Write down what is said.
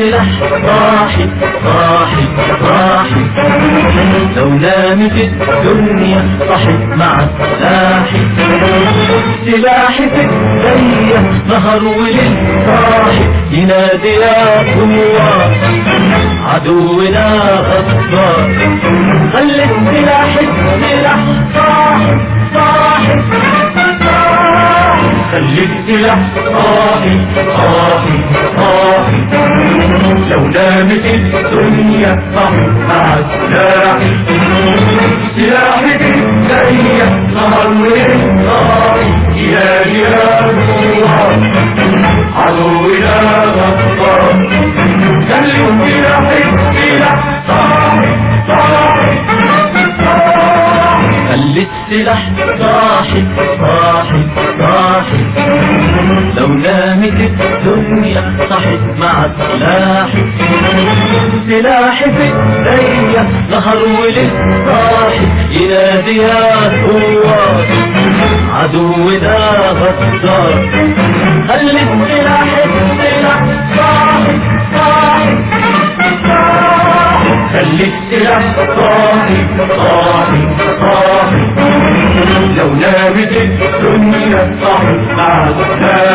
السلاح صاحي صاحي صاحي لو نامت الدنيا صحت مع سلاحي سلاحي في ايديا نهر صاحي ينادي يا قوة عدونا غدار خلي السلاح السلاح صاحي صاحي خلي السلاح صاحي صاحي صاحي نامت الدنيا مع سلاحي في ايديا نهر ينادي يا قوة عدونا غدار خلي السلاح السلاح صاحي صاحي خلي السلاح صاحي صاحي الدنيا صحت مع سلاحي سلاحي في ايديا نهر وليل صاحي ينادي يا قوات عدونا غدار خلي السلاح السلاح صاحي صاحي خلي السلاح صاحي صاحي صاحي لو نامت الدنيا صاحي مع سلاحي